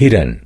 हिरन।